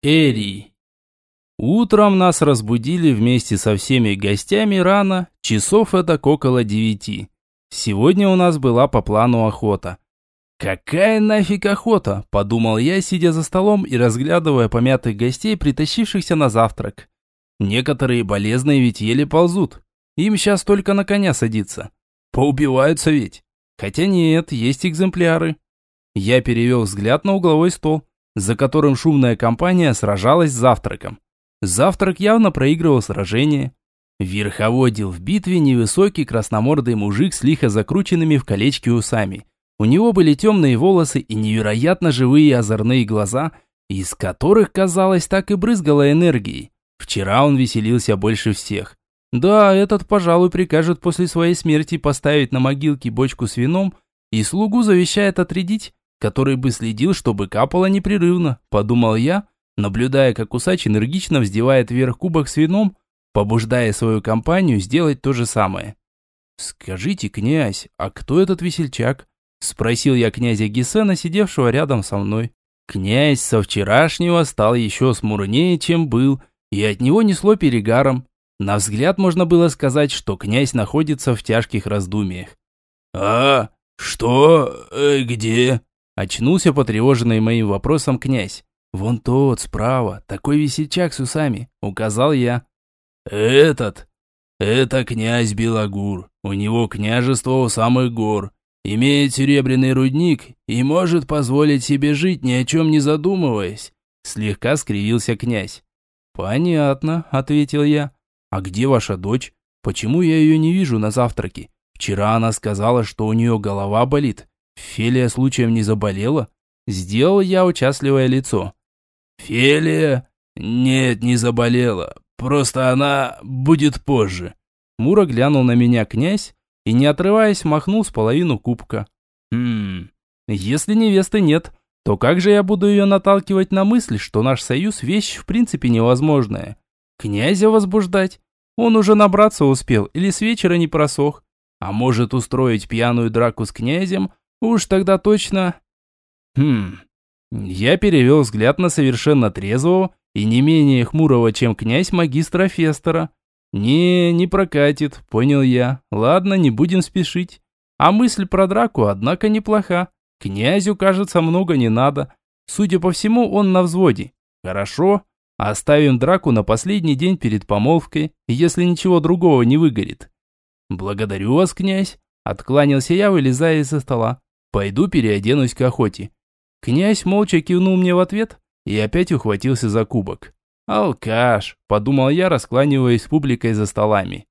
Эри. Утром нас разбудили вместе со всеми гостями рано, часов это около девяти. Сегодня у нас была по плану охота. «Какая нафиг охота?» – подумал я, сидя за столом и разглядывая помятых гостей, притащившихся на завтрак. Некоторые болезные ведь еле ползут. Им сейчас только на коня садиться. Поубиваются ведь. Хотя нет, есть экземпляры. Я перевел взгляд на угловой стол за которым шумная компания сражалась с завтраком. Завтрак явно проигрывал сражение. Верховодил в битве невысокий красномордый мужик с лихо закрученными в колечки усами. У него были темные волосы и невероятно живые озорные глаза, из которых, казалось, так и брызгала энергией. Вчера он веселился больше всех. Да, этот, пожалуй, прикажет после своей смерти поставить на могилке бочку с вином и слугу завещает отрядить, который бы следил, чтобы капало непрерывно, подумал я, наблюдая, как усач энергично вздевает вверх кубок с вином, побуждая свою компанию сделать то же самое. «Скажите, князь, а кто этот весельчак?» Спросил я князя Гесена, сидевшего рядом со мной. Князь со вчерашнего стал еще смурнее, чем был, и от него несло перегаром. На взгляд можно было сказать, что князь находится в тяжких раздумьях. «А, что? Э, где?» Очнулся потревоженный моим вопросом князь. «Вон тот, справа, такой весельчак с усами», — указал я. «Этот? Это князь Белогур. У него княжество у самых гор. Имеет серебряный рудник и может позволить себе жить, ни о чем не задумываясь», — слегка скривился князь. «Понятно», — ответил я. «А где ваша дочь? Почему я ее не вижу на завтраке? Вчера она сказала, что у нее голова болит. Фелия случаем не заболела? Сделал я участливое лицо. Фелия? Нет, не заболела. Просто она будет позже. Мура глянул на меня князь и, не отрываясь, махнул с половину кубка. Хм, если невесты нет, то как же я буду ее наталкивать на мысль, что наш союз вещь в принципе невозможная? Князя возбуждать? Он уже набраться успел или с вечера не просох? А может устроить пьяную драку с князем, Уж тогда точно... Хм... Я перевел взгляд на совершенно трезвого и не менее хмурого, чем князь магистра Фестера. «Не, не прокатит, понял я. Ладно, не будем спешить. А мысль про драку, однако, неплоха. Князю, кажется, много не надо. Судя по всему, он на взводе. Хорошо, оставим драку на последний день перед помолвкой, если ничего другого не выгорит. Благодарю вас, князь. Откланялся я, вылезая из-за стола. Пойду переоденусь к охоте. Князь молча кивнул мне в ответ и опять ухватился за кубок. «Алкаш», – подумал я, раскланиваясь с публикой за столами.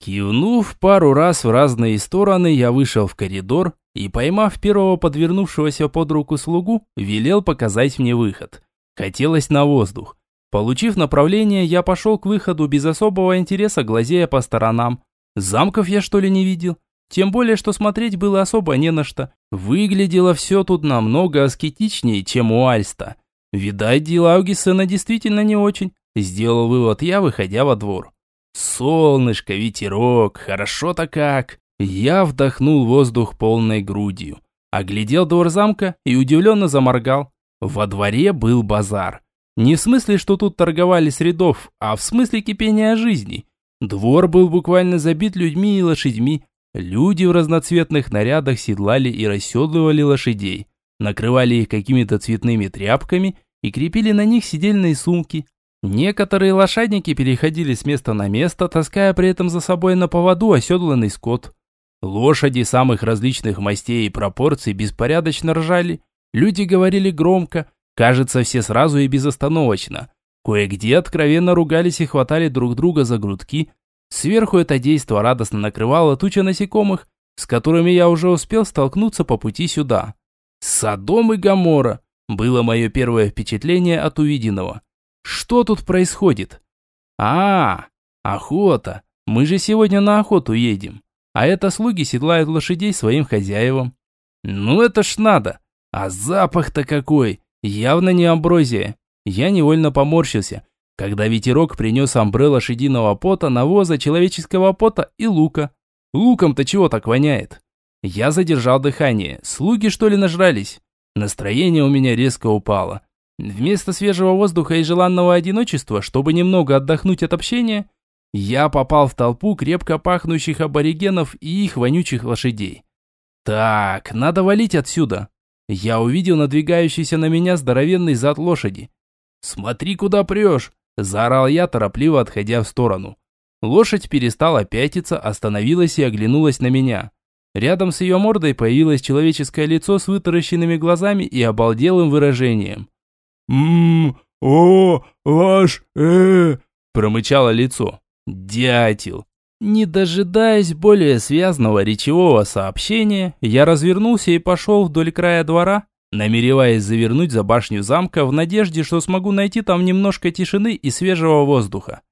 Кивнув пару раз в разные стороны, я вышел в коридор и, поймав первого подвернувшегося под руку слугу, велел показать мне выход. Хотелось на воздух. Получив направление, я пошел к выходу без особого интереса, глазея по сторонам. Замков я что ли не видел? Тем более, что смотреть было особо не на что. Выглядело все тут намного аскетичнее, чем у Альста. Видать, дела у Гессена действительно не очень. Сделал вывод я, выходя во двор. Солнышко, ветерок, хорошо-то как. Я вдохнул воздух полной грудью. Оглядел двор замка и удивленно заморгал. Во дворе был базар. Не в смысле, что тут торговали с рядов, а в смысле кипения жизни. Двор был буквально забит людьми и лошадьми, Люди в разноцветных нарядах седлали и расседлывали лошадей, накрывали их какими-то цветными тряпками и крепили на них сидельные сумки. Некоторые лошадники переходили с места на место, таская при этом за собой на поводу оседланный скот. Лошади самых различных мастей и пропорций беспорядочно ржали. Люди говорили громко, кажется, все сразу и безостановочно. Кое-где откровенно ругались и хватали друг друга за грудки, Сверху это действо радостно накрывало туча насекомых, с которыми я уже успел столкнуться по пути сюда. Содом и Гамора было мое первое впечатление от увиденного. Что тут происходит? А, охота. Мы же сегодня на охоту едем. А это слуги седлают лошадей своим хозяевам. Ну это ж надо. А запах-то какой! Явно не амброзия. Я невольно поморщился, когда ветерок принес амбре лошадиного пота, навоза, человеческого пота и лука. Луком-то чего так воняет? Я задержал дыхание. Слуги что ли нажрались? Настроение у меня резко упало. Вместо свежего воздуха и желанного одиночества, чтобы немного отдохнуть от общения, я попал в толпу крепко пахнущих аборигенов и их вонючих лошадей. Так, надо валить отсюда. Я увидел надвигающийся на меня здоровенный зад лошади. «Смотри, куда прешь!» – заорал я, торопливо отходя в сторону. Лошадь перестала пятиться, остановилась и оглянулась на меня. Рядом с ее мордой появилось человеческое лицо с вытаращенными глазами и обалделым выражением. «Ммм, о, ваш, э...» – промычало лицо. «Дятел!» Не дожидаясь более связного речевого сообщения, я развернулся и пошел вдоль края двора, намереваясь завернуть за башню замка в надежде, что смогу найти там немножко тишины и свежего воздуха.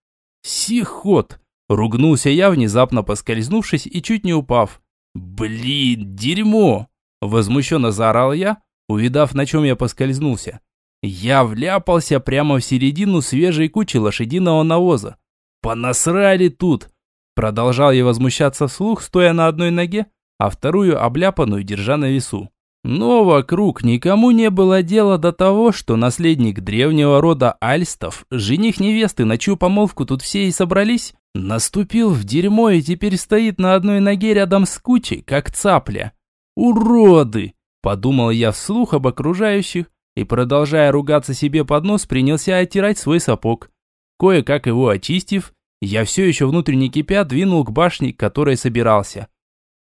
«Сихот!» – ругнулся я, внезапно поскользнувшись и чуть не упав. «Блин, дерьмо!» – возмущенно заорал я, увидав, на чем я поскользнулся. Я вляпался прямо в середину свежей кучи лошадиного навоза. «Понасрали тут!» Продолжал я возмущаться вслух, стоя на одной ноге, а вторую обляпанную держа на весу. Но вокруг никому не было дела до того, что наследник древнего рода Альстов, жених невесты, на чью помолвку тут все и собрались, наступил в дерьмо и теперь стоит на одной ноге рядом с кучей, как цапля. «Уроды!» – подумал я вслух об окружающих и, продолжая ругаться себе под нос, принялся оттирать свой сапог. Кое-как его очистив, я все еще внутренне кипя двинул к башне, к которой собирался.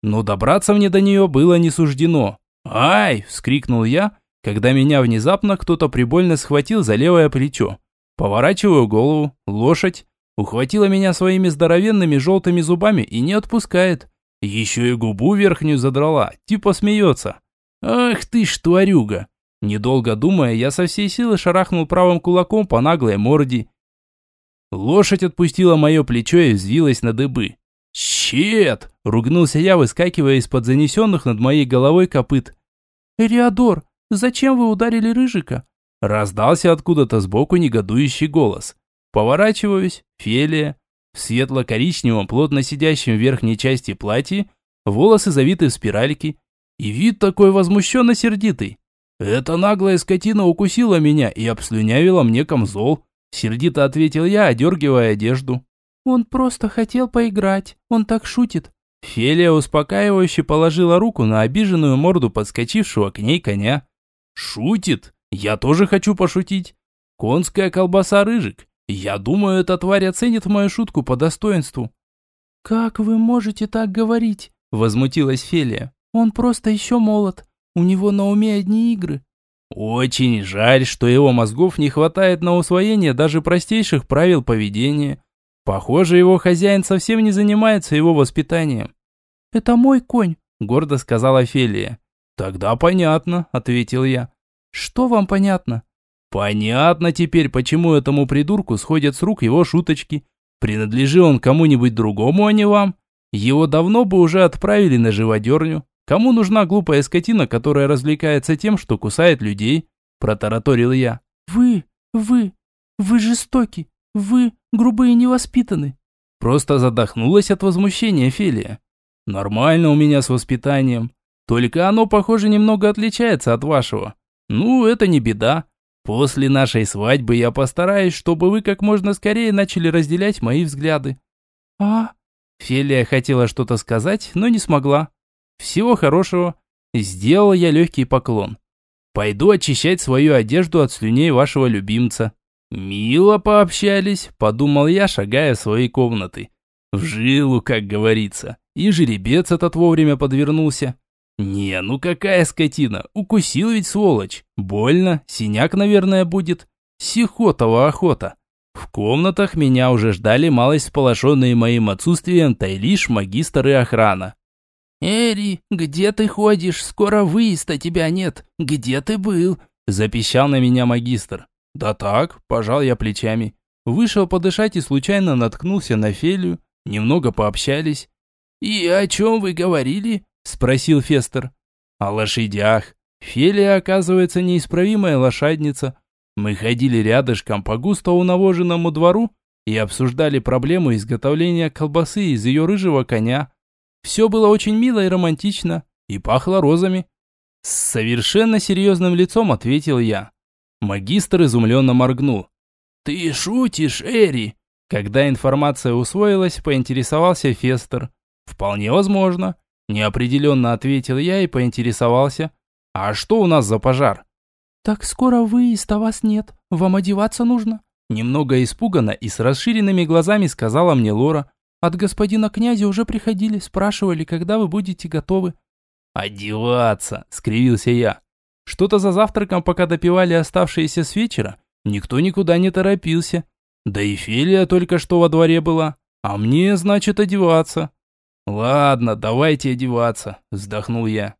Но добраться мне до нее было не суждено. «Ай!» – вскрикнул я, когда меня внезапно кто-то прибольно схватил за левое плечо. Поворачиваю голову, лошадь, ухватила меня своими здоровенными желтыми зубами и не отпускает. Еще и губу верхнюю задрала, типа смеется. «Ах ты ж тварюга!» Недолго думая, я со всей силы шарахнул правым кулаком по наглой морде Лошадь отпустила мое плечо и взвилась на дыбы. «Щет!» – ругнулся я, выскакивая из-под занесенных над моей головой копыт. «Эриадор, зачем вы ударили Рыжика?» Раздался откуда-то сбоку негодующий голос. Поворачиваюсь, Фелия, в светло-коричневом, плотно сидящем в верхней части платье, волосы завиты в спиральки, и вид такой возмущенно-сердитый. Эта наглая скотина укусила меня и обслюнявила мне камзол. Сердито ответил я, одергивая одежду. «Он просто хотел поиграть. Он так шутит». Фелия успокаивающе положила руку на обиженную морду подскочившего к ней коня. «Шутит? Я тоже хочу пошутить. Конская колбаса рыжик. Я думаю, эта тварь оценит мою шутку по достоинству». «Как вы можете так говорить?» – возмутилась Фелия. «Он просто еще молод. У него на уме одни игры». Очень жаль, что его мозгов не хватает на усвоение даже простейших правил поведения. Похоже, его хозяин совсем не занимается его воспитанием. «Это мой конь», – гордо сказала Фелия. «Тогда понятно», – ответил я. «Что вам понятно?» «Понятно теперь, почему этому придурку сходят с рук его шуточки. Принадлежи он кому-нибудь другому, а не вам. Его давно бы уже отправили на живодерню. Кому нужна глупая скотина, которая развлекается тем, что кусает людей?» – протараторил я. «Вы, вы, вы жестоки, вы грубые и невоспитаны». Просто задохнулась от возмущения Фелия. «Нормально у меня с воспитанием. Только оно, похоже, немного отличается от вашего. Ну, это не беда. После нашей свадьбы я постараюсь, чтобы вы как можно скорее начали разделять мои взгляды». «А?» Фелия хотела что-то сказать, но не смогла. Всего хорошего. Сделал я легкий поклон. Пойду очищать свою одежду от слюней вашего любимца. Мило пообщались, подумал я, шагая в свои комнаты. В жилу, как говорится. И жеребец этот вовремя подвернулся. Не, ну какая скотина, укусил ведь сволочь. Больно, синяк, наверное, будет. Сихотова охота. В комнатах меня уже ждали малость сполошенные моим отсутствием Тайлиш, магистр и охрана. «Эри, где ты ходишь? Скоро выезда тебя нет. Где ты был?» Запищал на меня магистр. «Да так», пожал я плечами. Вышел подышать и случайно наткнулся на Фелию. Немного пообщались. «И о чем вы говорили?» Спросил Фестер. «О лошадях. Фелия, оказывается, неисправимая лошадница. Мы ходили рядышком по густо унавоженному двору и обсуждали проблему изготовления колбасы из ее рыжего коня. Все было очень мило и романтично, и пахло розами. С совершенно серьезным лицом ответил я. Магистр изумленно моргнул. «Ты шутишь, Эри?» Когда информация усвоилась, поинтересовался Фестер. «Вполне возможно», – неопределенно ответил я и поинтересовался. «А что у нас за пожар?» «Так скоро выезд, а вас нет. Вам одеваться нужно?» Немного испуганно и с расширенными глазами сказала мне Лора. «От господина князя уже приходили, спрашивали, когда вы будете готовы». «Одеваться!» – скривился я. Что-то за завтраком, пока допивали оставшиеся с вечера, никто никуда не торопился. Да и Фелия только что во дворе была, а мне, значит, одеваться. «Ладно, давайте одеваться», – вздохнул я.